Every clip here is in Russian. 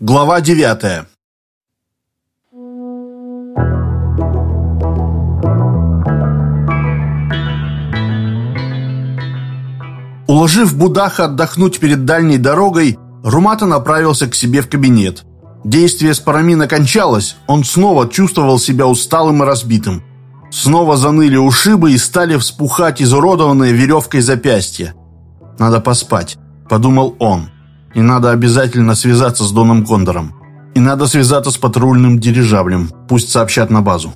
Глава девятая Уложив Будаха отдохнуть перед дальней дорогой, Румата направился к себе в кабинет. Действие спарамина кончалось, он снова чувствовал себя усталым и разбитым. Снова заныли ушибы и стали вспухать изуродованные веревкой запястья. «Надо поспать», — подумал он. «И надо обязательно связаться с Доном Кондором. И надо связаться с патрульным дирижаблем, пусть сообщат на базу.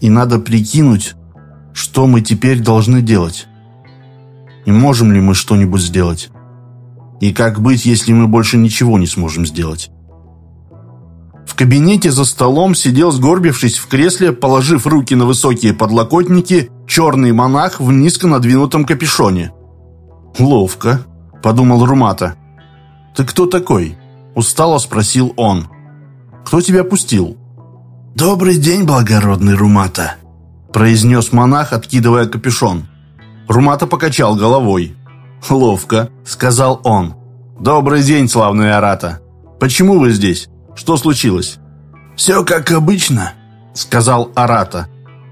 И надо прикинуть, что мы теперь должны делать. И можем ли мы что-нибудь сделать? И как быть, если мы больше ничего не сможем сделать?» В кабинете за столом сидел, сгорбившись в кресле, положив руки на высокие подлокотники, черный монах в низко надвинутом капюшоне. «Ловко», — подумал Румата. «Ты кто такой?» — устало спросил он. «Кто тебя пустил?» «Добрый день, благородный Румата», — произнес монах, откидывая капюшон. Румата покачал головой. «Ловко», — сказал он. «Добрый день, славный Арата. Почему вы здесь?» Что случилось?» «Все как обычно», — сказал Арата.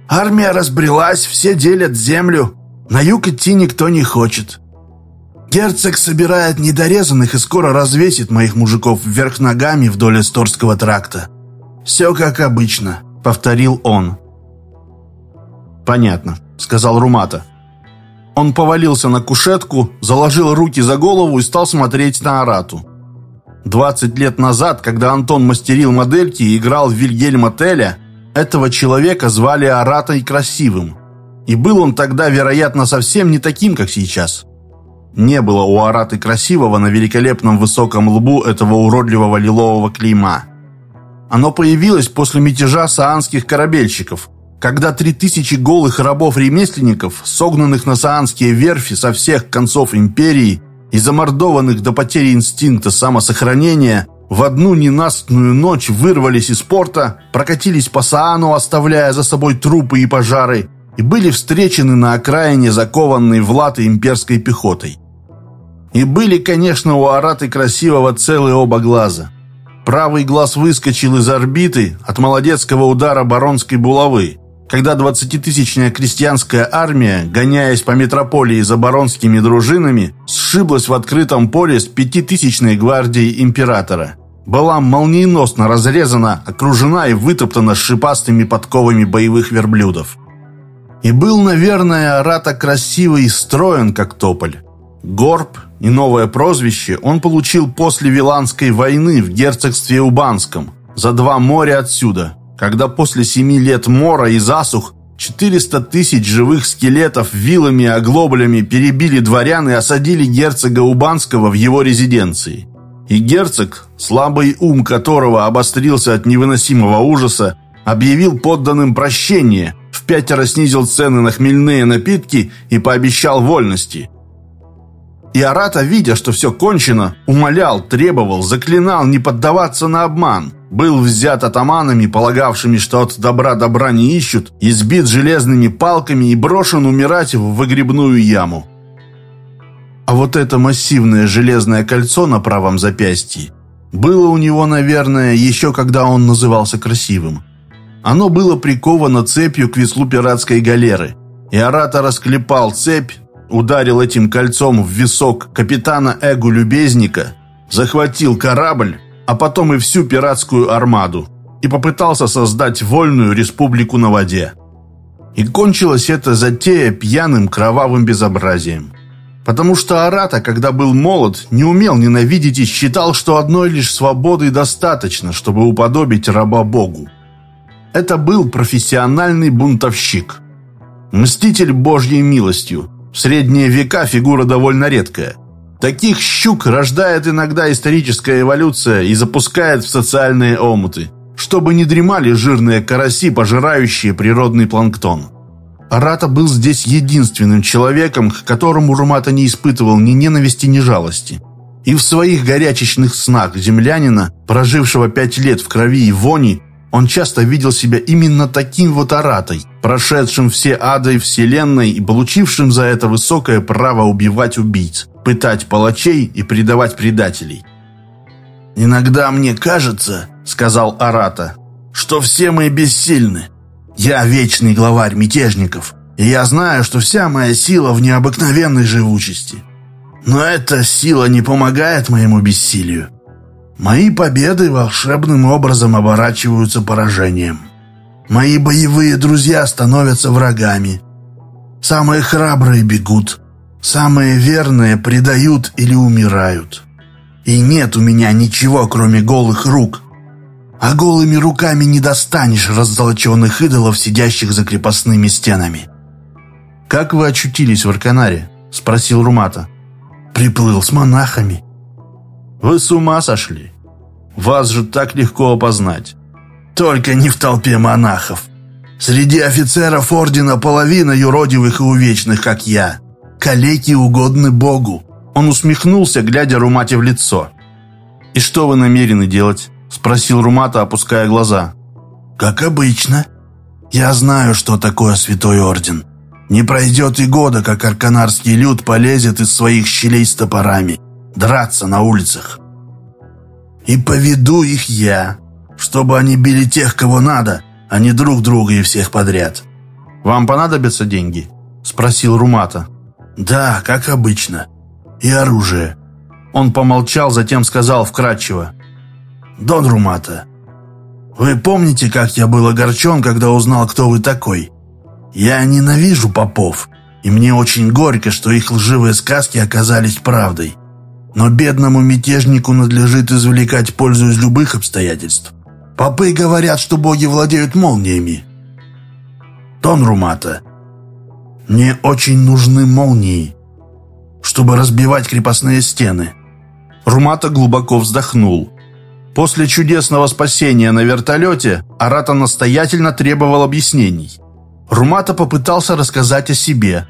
«Армия разбрелась, все делят землю. На юг идти никто не хочет. Герцог собирает недорезанных и скоро развесит моих мужиков вверх ногами вдоль Эсторского тракта. Все как обычно», — повторил он. «Понятно», — сказал Румата. Он повалился на кушетку, заложил руки за голову и стал смотреть на Арату. 20 лет назад, когда Антон мастерил модельки и играл в Вильгельма Теля, этого человека звали Аратой Красивым. И был он тогда, вероятно, совсем не таким, как сейчас. Не было у Араты Красивого на великолепном высоком лбу этого уродливого лилового клейма. Оно появилось после мятежа саанских корабельщиков, когда три тысячи голых рабов-ремесленников, согнанных на саанские верфи со всех концов империи, и замордованных до потери инстинкта самосохранения в одну ненастную ночь вырвались из порта, прокатились по Саану, оставляя за собой трупы и пожары, и были встречены на окраине закованной в латы имперской пехотой. И были, конечно, у Араты красивого целые оба глаза. Правый глаз выскочил из орбиты от молодецкого удара баронской булавы, когда двадцатитысячная крестьянская армия, гоняясь по метрополии за баронскими дружинами, сшиблась в открытом поле с пятитысячной гвардией императора. Была молниеносно разрезана, окружена и вытоптана шипастыми подковами боевых верблюдов. И был, наверное, Арата красивый и строен, как тополь. Горб и новое прозвище он получил после Виланской войны в герцогстве Убанском, за два моря отсюда, когда после семи лет мора и засух 400 тысяч живых скелетов вилами и оглоблями перебили дворян и осадили герцога Убанского в его резиденции. И герцог, слабый ум которого обострился от невыносимого ужаса, объявил подданным прощение, в пятеро снизил цены на хмельные напитки и пообещал вольности. И Арата, видя, что все кончено, умолял, требовал, заклинал не поддаваться на обман – был взят атаманами, полагавшими, что от добра добра не ищут, избит железными палками и брошен умирать в выгребную яму. А вот это массивное железное кольцо на правом запястье было у него, наверное, еще когда он назывался красивым. Оно было приковано цепью к веслу пиратской галеры, и оратор расклепал цепь, ударил этим кольцом в висок капитана Эгу Любезника, захватил корабль, а потом и всю пиратскую армаду, и попытался создать вольную республику на воде. И кончилось это затея пьяным кровавым безобразием. Потому что Арата, когда был молод, не умел ненавидеть и считал, что одной лишь свободы достаточно, чтобы уподобить раба Богу. Это был профессиональный бунтовщик. Мститель Божьей милостью. В средние века фигура довольно редкая – Таких щук рождает иногда историческая эволюция и запускает в социальные омуты, чтобы не дремали жирные караси, пожирающие природный планктон. Арата был здесь единственным человеком, к которому Румата не испытывал ни ненависти, ни жалости. И в своих горячечных снах землянина, прожившего пять лет в крови и вони, он часто видел себя именно таким вот Аратой, прошедшим все ады вселенной и получившим за это высокое право убивать убийц пытать палачей и предавать предателей. «Иногда мне кажется, — сказал Арата, — что все мы бессильны. Я вечный главарь мятежников, и я знаю, что вся моя сила в необыкновенной живучести. Но эта сила не помогает моему бессилию. Мои победы волшебным образом оборачиваются поражением. Мои боевые друзья становятся врагами. Самые храбрые бегут, самые верные предают или умирают. И нет у меня ничего, кроме голых рук. А голыми руками не достанешь раззолоченных идолов, сидящих за крепостными стенами. «Как вы очутились в Арканаре?» – спросил Румата. «Приплыл с монахами». «Вы с ума сошли? Вас же так легко опознать». «Только не в толпе монахов. Среди офицеров ордена половина юродивых и увечных, как я. Калеки угодны Богу». Он усмехнулся, глядя Румате в лицо. «И что вы намерены делать?» – спросил Румата, опуская глаза. «Как обычно. Я знаю, что такое Святой Орден. Не пройдет и года, как арканарский люд полезет из своих щелей с топорами, драться на улицах. И поведу их я, чтобы они били тех, кого надо, а не друг друга и всех подряд. «Вам понадобятся деньги?» – спросил Румата. «Да, как обычно. И оружие». Он помолчал, затем сказал вкратчиво. «Дон Румата, вы помните, как я был огорчен, когда узнал, кто вы такой?» Я ненавижу попов, и мне очень горько, что их лживые сказки оказались правдой. Но бедному мятежнику надлежит извлекать пользу из любых обстоятельств. Попы говорят, что боги владеют молниями. Тон Румата, мне очень нужны молнии, чтобы разбивать крепостные стены. Румата глубоко вздохнул. После чудесного спасения на вертолете Арата настоятельно требовал объяснений. Румата попытался рассказать о себе.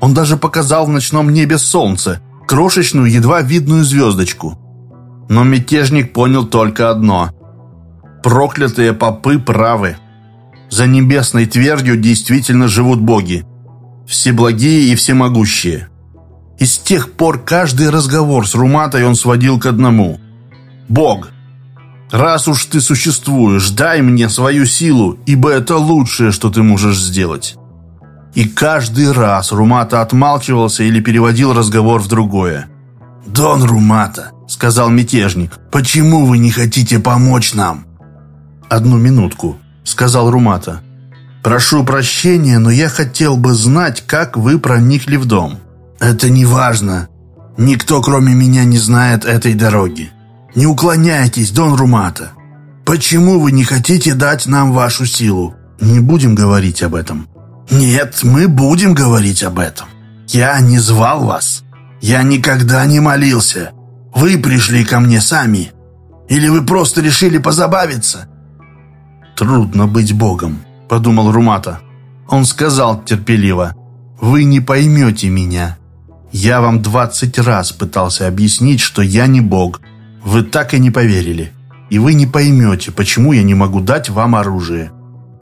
Он даже показал в ночном небе солнце, крошечную, едва видную звездочку. Но мятежник понял только одно. Проклятые попы правы. За небесной твердью действительно живут боги. Всеблагие и всемогущие. И с тех пор каждый разговор с Руматой он сводил к одному. «Бог, Раз уж ты существуешь, дай мне свою силу, ибо это лучшее, что ты можешь сделать». И каждый раз Румата отмалчивался или переводил разговор в другое. «Дон Румата», — сказал мятежник, — «почему вы не хотите помочь нам?» «Одну минутку», — сказал Румата. «Прошу прощения, но я хотел бы знать, как вы проникли в дом». «Это не важно. Никто, кроме меня, не знает этой дороги. Не уклоняйтесь, Дон Румата. Почему вы не хотите дать нам вашу силу? Не будем говорить об этом. Нет, мы будем говорить об этом. Я не звал вас. Я никогда не молился. Вы пришли ко мне сами. Или вы просто решили позабавиться? Трудно быть богом, подумал Румата. Он сказал терпеливо. Вы не поймете меня. Я вам двадцать раз пытался объяснить, что я не бог, вы так и не поверили. И вы не поймете, почему я не могу дать вам оружие.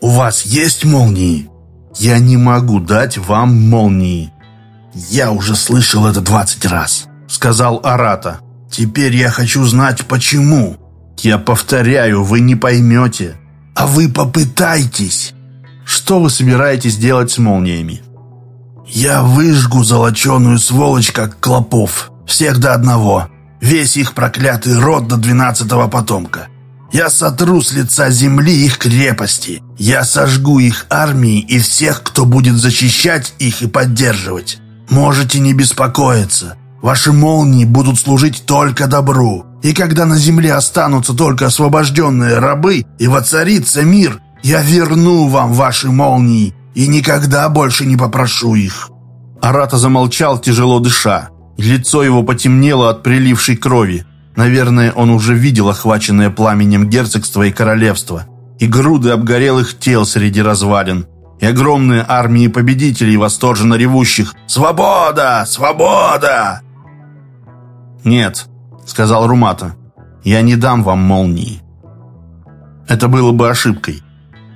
У вас есть молнии? Я не могу дать вам молнии. Я уже слышал это двадцать раз, сказал Арата. Теперь я хочу знать, почему. Я повторяю, вы не поймете. А вы попытайтесь. Что вы собираетесь делать с молниями? Я выжгу золоченую сволочь, как клопов. Всех до одного весь их проклятый род до двенадцатого потомка. Я сотру с лица земли их крепости. Я сожгу их армии и всех, кто будет защищать их и поддерживать. Можете не беспокоиться. Ваши молнии будут служить только добру. И когда на земле останутся только освобожденные рабы и воцарится мир, я верну вам ваши молнии и никогда больше не попрошу их». Арата замолчал, тяжело дыша. Лицо его потемнело от прилившей крови. Наверное, он уже видел охваченное пламенем герцогство и королевство. И груды обгорелых тел среди развалин. И огромные армии победителей, восторженно ревущих «Свобода! Свобода!» «Нет», — сказал Румата, — «я не дам вам молнии». Это было бы ошибкой.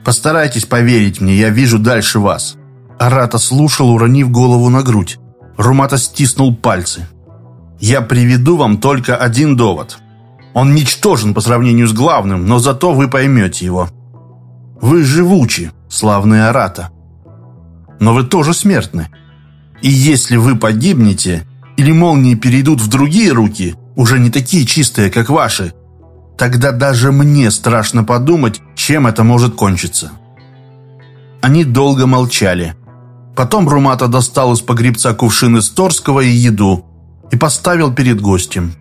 Постарайтесь поверить мне, я вижу дальше вас. Арата слушал, уронив голову на грудь. Румата стиснул пальцы. «Я приведу вам только один довод. Он ничтожен по сравнению с главным, но зато вы поймете его. Вы живучи, славные Арата. Но вы тоже смертны. И если вы погибнете, или молнии перейдут в другие руки, уже не такие чистые, как ваши, тогда даже мне страшно подумать, чем это может кончиться. Они долго молчали. Потом Румата достал из погребца кувшин из Торского и еду и поставил перед гостем.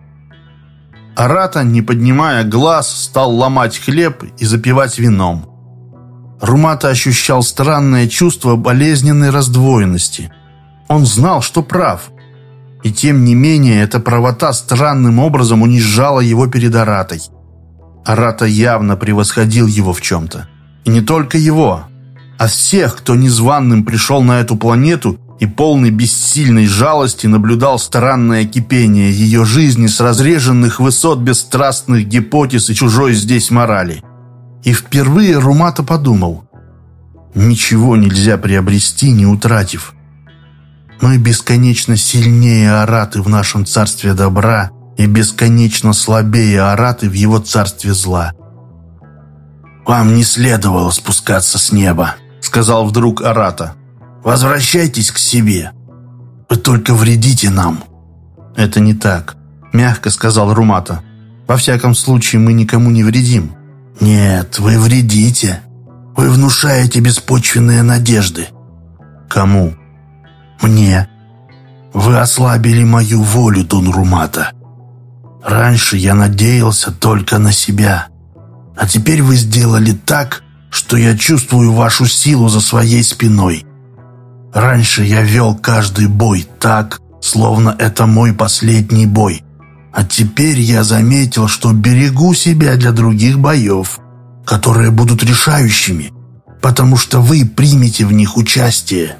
Арата, не поднимая глаз, стал ломать хлеб и запивать вином. Румата ощущал странное чувство болезненной раздвоенности. Он знал, что прав. И тем не менее, эта правота странным образом унижала его перед Аратой. Арата явно превосходил его в чем-то. И не только его, а всех, кто незваным пришел на эту планету и полный бессильной жалости наблюдал странное кипение ее жизни с разреженных высот бесстрастных гипотез и чужой здесь морали. И впервые Румата подумал, ничего нельзя приобрести, не утратив. Мы бесконечно сильнее араты в нашем царстве добра и бесконечно слабее араты в его царстве зла. «Вам не следовало спускаться с неба», сказал вдруг Арата. «Возвращайтесь к себе. Вы только вредите нам». «Это не так», — мягко сказал Румата. «Во всяком случае, мы никому не вредим». «Нет, вы вредите. Вы внушаете беспочвенные надежды». «Кому?» «Мне. Вы ослабили мою волю, Дон Румата. Раньше я надеялся только на себя. А теперь вы сделали так, что я чувствую вашу силу за своей спиной. Раньше я вел каждый бой так, словно это мой последний бой. А теперь я заметил, что берегу себя для других боев, которые будут решающими, потому что вы примете в них участие.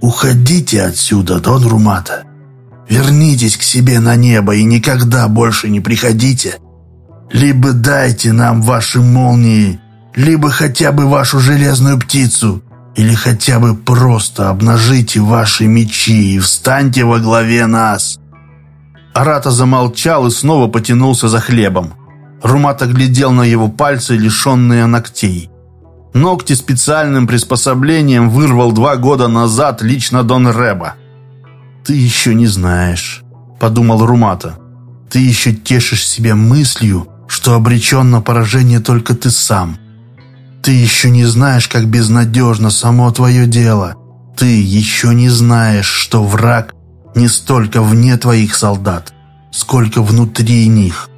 Уходите отсюда, Дон Румата. Вернитесь к себе на небо и никогда больше не приходите. Либо дайте нам ваши молнии, либо хотя бы вашу железную птицу, или хотя бы просто обнажите ваши мечи и встаньте во главе нас». Арата замолчал и снова потянулся за хлебом. Румат оглядел на его пальцы, лишенные ногтей. Ногти специальным приспособлением вырвал два года назад лично Дон Реба. «Ты еще не знаешь», — подумал Румата. «Ты еще тешишь себя мыслью, что обречен на поражение только ты сам. Ты еще не знаешь, как безнадежно само твое дело. Ты еще не знаешь, что враг не столько вне твоих солдат, сколько внутри них.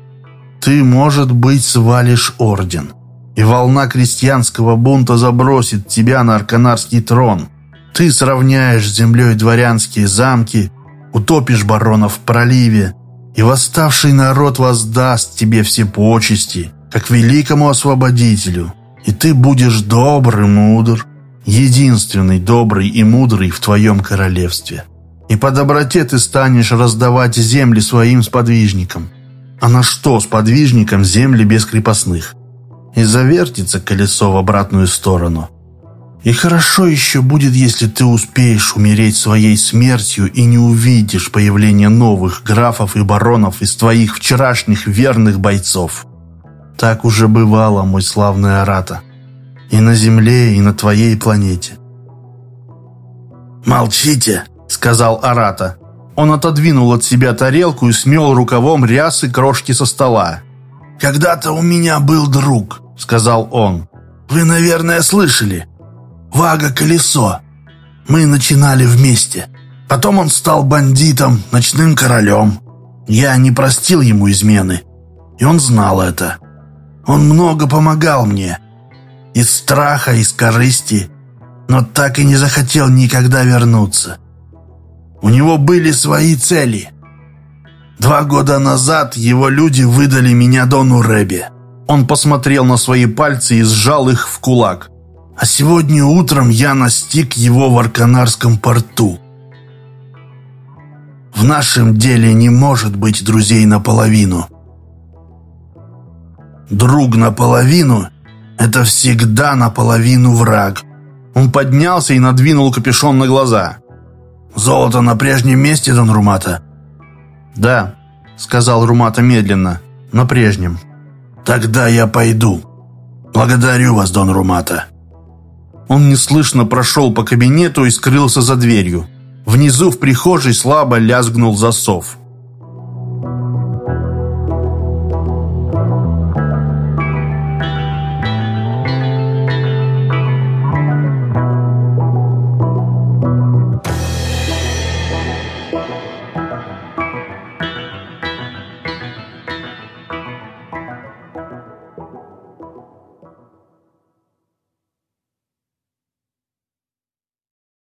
Ты, может быть, свалишь орден, и волна крестьянского бунта забросит тебя на арканарский трон. Ты сравняешь с землей дворянские замки, утопишь баронов в проливе, и восставший народ воздаст тебе все почести, как великому освободителю, и ты будешь добр и мудр, единственный добрый и мудрый в твоем королевстве. И по доброте ты станешь раздавать земли своим сподвижникам. А на что сподвижникам земли без крепостных? И завертится колесо в обратную сторону – и хорошо еще будет, если ты успеешь умереть своей смертью и не увидишь появления новых графов и баронов из твоих вчерашних верных бойцов. Так уже бывало, мой славный Арата. И на земле, и на твоей планете. «Молчите», — сказал Арата. Он отодвинул от себя тарелку и смел рукавом рясы крошки со стола. «Когда-то у меня был друг», — сказал он. «Вы, наверное, слышали. Вага-колесо. Мы начинали вместе. Потом он стал бандитом, ночным королем. Я не простил ему измены. И он знал это. Он много помогал мне. Из страха, из корысти. Но так и не захотел никогда вернуться. У него были свои цели. Два года назад его люди выдали меня Дону Рэбе. Он посмотрел на свои пальцы и сжал их в кулак. А сегодня утром я настиг его в Арканарском порту. В нашем деле не может быть друзей наполовину. Друг наполовину – это всегда наполовину враг. Он поднялся и надвинул капюшон на глаза. «Золото на прежнем месте, Дон Румата?» «Да», сказал Румата медленно, на прежнем. «Тогда я пойду. Благодарю вас, Дон Румата». Он неслышно прошел по кабинету и скрылся за дверью. Внизу в прихожей слабо лязгнул засов.